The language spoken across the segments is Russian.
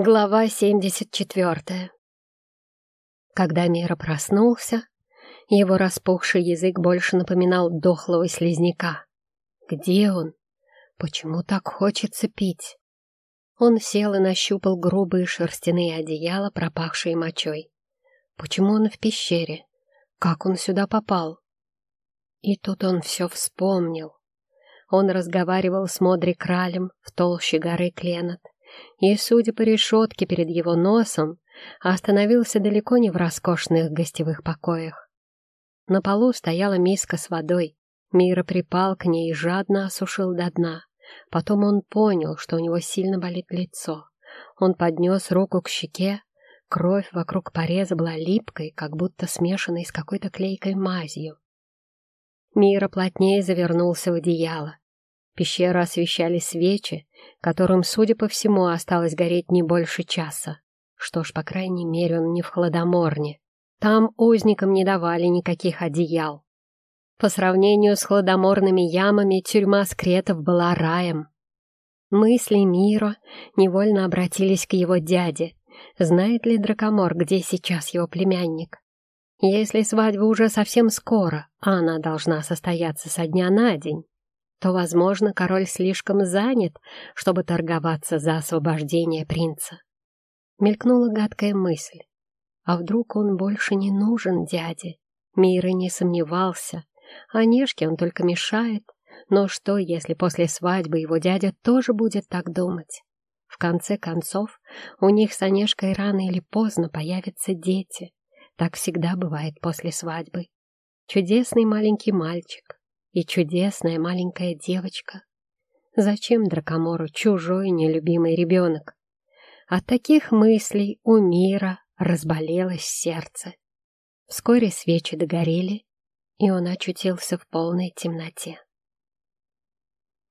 Глава 74 Когда Мира проснулся, его распухший язык больше напоминал дохлого слизняка. Где он? Почему так хочется пить? Он сел и нащупал грубые шерстяные одеяла, пропахшие мочой. Почему он в пещере? Как он сюда попал? И тут он все вспомнил. Он разговаривал с Модри Кралем в толще горы Кленот и, судя по решетке перед его носом, остановился далеко не в роскошных гостевых покоях. На полу стояла миска с водой. Мира припал к ней и жадно осушил до дна. Потом он понял, что у него сильно болит лицо. Он поднес руку к щеке. Кровь вокруг пореза была липкой, как будто смешанной с какой-то клейкой мазью. Мира плотнее завернулся в одеяло. Пещеру освещали свечи, которым, судя по всему, осталось гореть не больше часа. Что ж, по крайней мере, он не в хладоморне. Там узникам не давали никаких одеял. По сравнению с хладоморными ямами, тюрьма скретов была раем. Мысли Миро невольно обратились к его дяде. Знает ли Дракомор, где сейчас его племянник? Если свадьба уже совсем скоро, а она должна состояться со дня на день, то, возможно, король слишком занят, чтобы торговаться за освобождение принца. Мелькнула гадкая мысль. А вдруг он больше не нужен дяде? Мира не сомневался. Онежке он только мешает. Но что, если после свадьбы его дядя тоже будет так думать? В конце концов, у них с Онежкой рано или поздно появятся дети. Так всегда бывает после свадьбы. Чудесный маленький мальчик, и чудесная маленькая девочка. Зачем Дракомору чужой нелюбимый ребенок? От таких мыслей у мира разболелось сердце. Вскоре свечи догорели, и он очутился в полной темноте.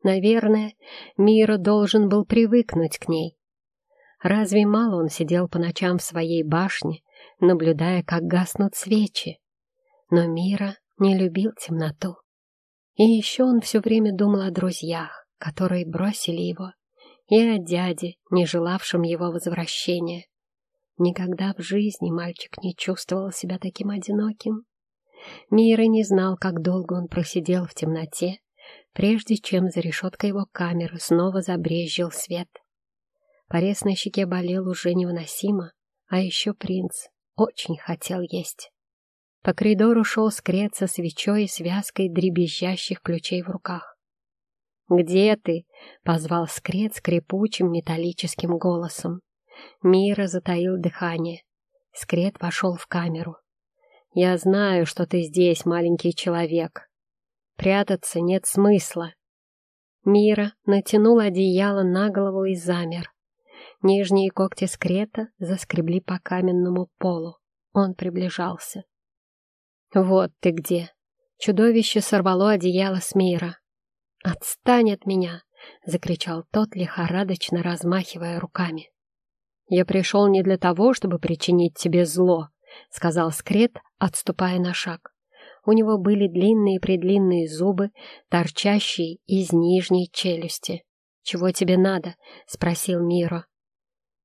Наверное, Мира должен был привыкнуть к ней. Разве мало он сидел по ночам в своей башне, наблюдая, как гаснут свечи? Но Мира не любил темноту. И еще он все время думал о друзьях, которые бросили его, и о дяде, не желавшем его возвращения. Никогда в жизни мальчик не чувствовал себя таким одиноким. Мира не знал, как долго он просидел в темноте, прежде чем за решеткой его камеры снова забрезжил свет. Порез на щеке болел уже невыносимо, а еще принц очень хотел есть. По коридору шел скрет со свечой и связкой дребезжащих ключей в руках. «Где ты?» — позвал скрет скрипучим металлическим голосом. Мира затаил дыхание. Скрет вошел в камеру. «Я знаю, что ты здесь, маленький человек. Прятаться нет смысла». Мира натянул одеяло на голову и замер. Нижние когти скрета заскребли по каменному полу. Он приближался. «Вот ты где!» Чудовище сорвало одеяло с мира. «Отстань от меня!» — закричал тот, лихорадочно размахивая руками. «Я пришел не для того, чтобы причинить тебе зло», — сказал Скрет, отступая на шаг. У него были длинные-предлинные зубы, торчащие из нижней челюсти. «Чего тебе надо?» — спросил Миро.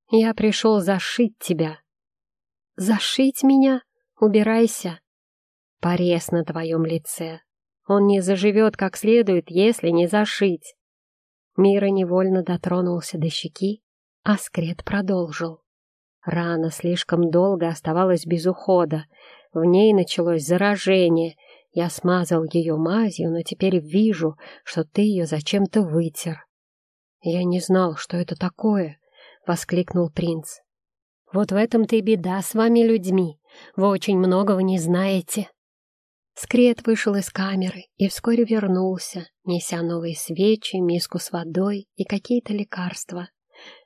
«Я пришел зашить тебя». «Зашить меня? Убирайся!» Порез на твоем лице. Он не заживет как следует, если не зашить. Мира невольно дотронулся до щеки, а скрет продолжил. Рана слишком долго оставалась без ухода. В ней началось заражение. Я смазал ее мазью, но теперь вижу, что ты ее зачем-то вытер. Я не знал, что это такое, — воскликнул принц. Вот в этом-то и беда с вами, людьми. Вы очень многого не знаете. Скрет вышел из камеры и вскоре вернулся, неся новые свечи, миску с водой и какие-то лекарства.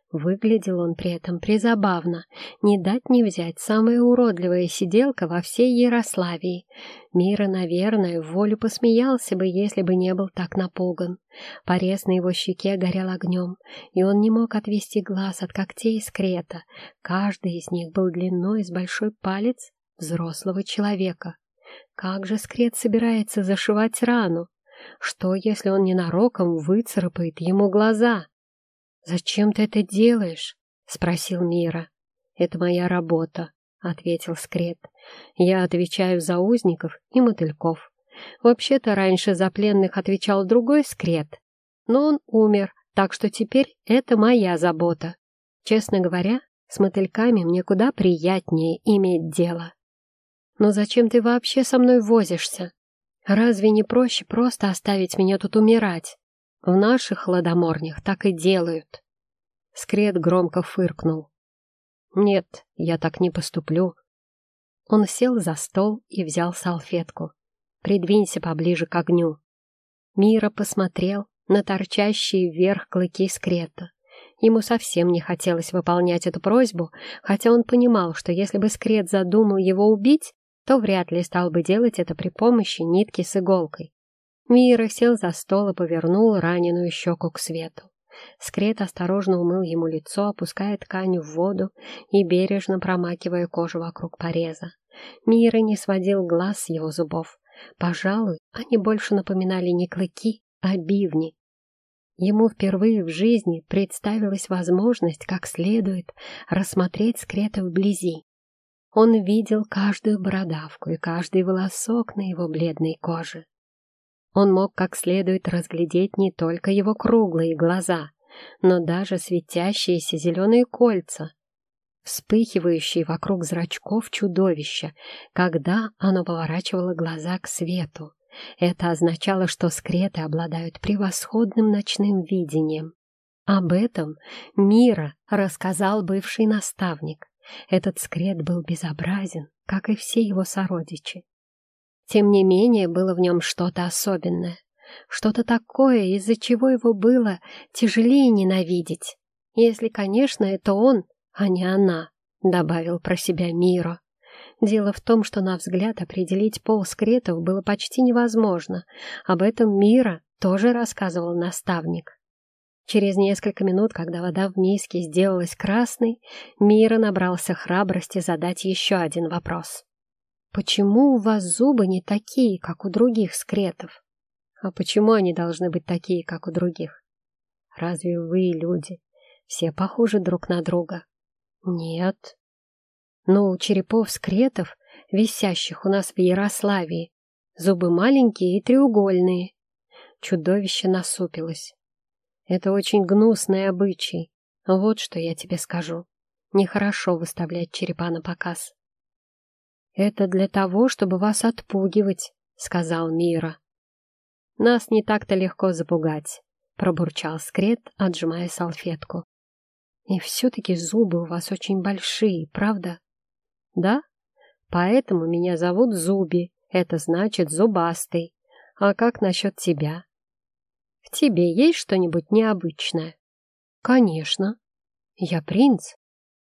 Выглядел он при этом призабавно, не дать не взять самая уродливая сиделка во всей Ярославии. Мира, наверное, в волю посмеялся бы, если бы не был так напуган. Порез на его щеке горел огнем, и он не мог отвести глаз от когтей скрета. Каждый из них был длиной с большой палец взрослого человека. Как же скрет собирается зашивать рану? Что, если он ненароком выцарапает ему глаза? «Зачем ты это делаешь?» спросил Мира. «Это моя работа», — ответил Скрет. «Я отвечаю за узников и мотыльков. Вообще-то раньше за пленных отвечал другой Скрет, но он умер, так что теперь это моя забота. Честно говоря, с мотыльками мне куда приятнее иметь дело. Но зачем ты вообще со мной возишься? Разве не проще просто оставить меня тут умирать? В наших хладоморнях так и делают. Скрет громко фыркнул. «Нет, я так не поступлю». Он сел за стол и взял салфетку. «Придвинься поближе к огню». Мира посмотрел на торчащие вверх клыки скрета. Ему совсем не хотелось выполнять эту просьбу, хотя он понимал, что если бы скрет задумал его убить, то вряд ли стал бы делать это при помощи нитки с иголкой. Мира сел за стол и повернул раненую щеку к свету. Скрет осторожно умыл ему лицо, опуская ткань в воду и бережно промакивая кожу вокруг пореза. Мира не сводил глаз с его зубов. Пожалуй, они больше напоминали не клыки, а бивни. Ему впервые в жизни представилась возможность как следует рассмотреть скрета вблизи. Он видел каждую бородавку и каждый волосок на его бледной коже. Он мог как следует разглядеть не только его круглые глаза, но даже светящиеся зеленые кольца, вспыхивающие вокруг зрачков чудовища, когда оно поворачивало глаза к свету. Это означало, что скреты обладают превосходным ночным видением. Об этом Мира рассказал бывший наставник. Этот скрет был безобразен, как и все его сородичи. Тем не менее, было в нем что-то особенное, что-то такое, из-за чего его было тяжелее ненавидеть. Если, конечно, это он, а не она, — добавил про себя Миро. Дело в том, что на взгляд определить пол скретов было почти невозможно. Об этом Мира тоже рассказывал наставник. Через несколько минут, когда вода в миске сделалась красной, Мира набрался храбрости задать еще один вопрос. Почему у вас зубы не такие, как у других скретов? А почему они должны быть такие, как у других? Разве вы, люди, все похожи друг на друга? Нет. Но у черепов скретов, висящих у нас в Ярославии, зубы маленькие и треугольные. Чудовище насупилось. Это очень гнусный обычай. Вот что я тебе скажу. Нехорошо выставлять черепа на показ. «Это для того, чтобы вас отпугивать», — сказал Мира. «Нас не так-то легко запугать», — пробурчал Скрет, отжимая салфетку. «И все-таки зубы у вас очень большие, правда?» «Да, поэтому меня зовут Зуби, это значит зубастый. А как насчет тебя?» «В тебе есть что-нибудь необычное?» «Конечно. Я принц».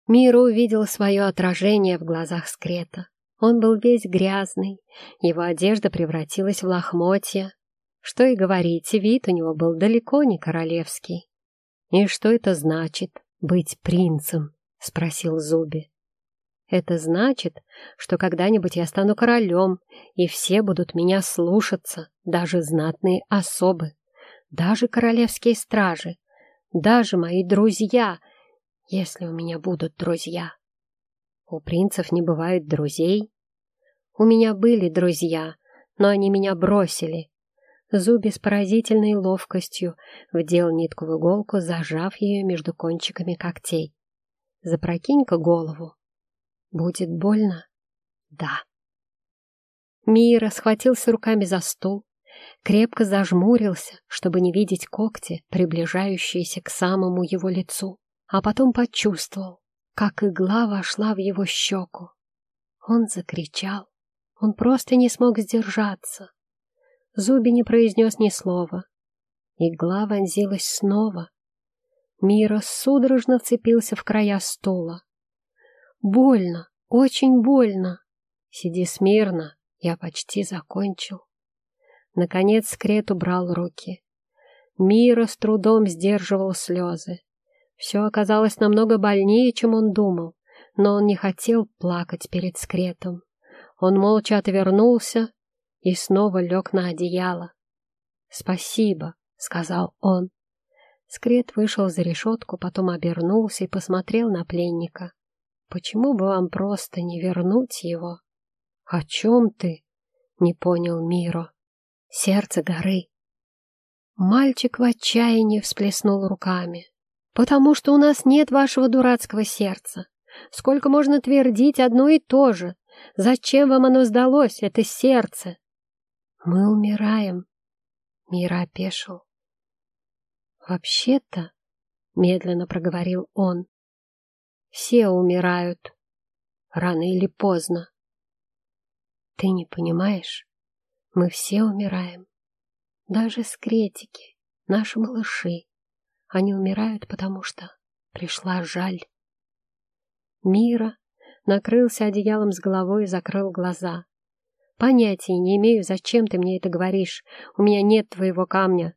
Мира увидел свое отражение в глазах Скрета. Он был весь грязный, его одежда превратилась в лохмотья. Что и говорить, вид у него был далеко не королевский. «И что это значит, быть принцем?» — спросил Зуби. «Это значит, что когда-нибудь я стану королем, и все будут меня слушаться, даже знатные особы, даже королевские стражи, даже мои друзья, если у меня будут друзья». У принцев не бывает друзей. У меня были друзья, но они меня бросили. Зуби с поразительной ловкостью вдел нитку в иголку, зажав ее между кончиками когтей. Запрокинь-ка голову. Будет больно? Да. Мира схватился руками за стул, крепко зажмурился, чтобы не видеть когти, приближающиеся к самому его лицу, а потом почувствовал, как игла вошла в его щеку. Он закричал. Он просто не смог сдержаться. Зуби не произнес ни слова. Игла вонзилась снова. Мира судорожно вцепился в края стула. «Больно, очень больно. Сиди смирно, я почти закончил». Наконец Скрет убрал руки. Мира с трудом сдерживал слезы. Все оказалось намного больнее, чем он думал, но он не хотел плакать перед скретом. Он молча отвернулся и снова лег на одеяло. «Спасибо», — сказал он. Скрет вышел за решетку, потом обернулся и посмотрел на пленника. «Почему бы вам просто не вернуть его?» «О чем ты?» — не понял Миро. «Сердце горы». Мальчик в отчаянии всплеснул руками. «Потому что у нас нет вашего дурацкого сердца. Сколько можно твердить одно и то же? Зачем вам оно сдалось, это сердце?» «Мы умираем», — Мира опешил. «Вообще-то», — медленно проговорил он, — «все умирают, рано или поздно. Ты не понимаешь? Мы все умираем. Даже скретики, наши малыши. Они умирают, потому что пришла жаль». Мира накрылся одеялом с головой и закрыл глаза. «Понятия не имею, зачем ты мне это говоришь. У меня нет твоего камня.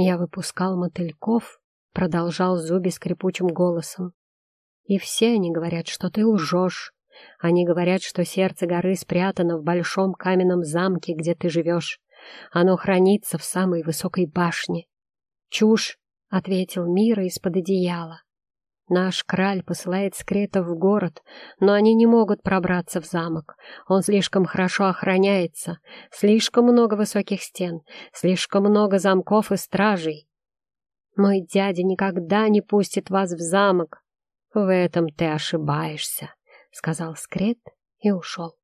Я выпускал мотыльков, продолжал Зуби скрипучим голосом. И все они говорят, что ты лжешь. Они говорят, что сердце горы спрятано в большом каменном замке, где ты живешь. Оно хранится в самой высокой башне. «Чушь!» — ответил Мира из-под одеяла. Наш краль посылает скретов в город, но они не могут пробраться в замок. Он слишком хорошо охраняется, слишком много высоких стен, слишком много замков и стражей. Мой дядя никогда не пустит вас в замок. В этом ты ошибаешься, — сказал скрет и ушел.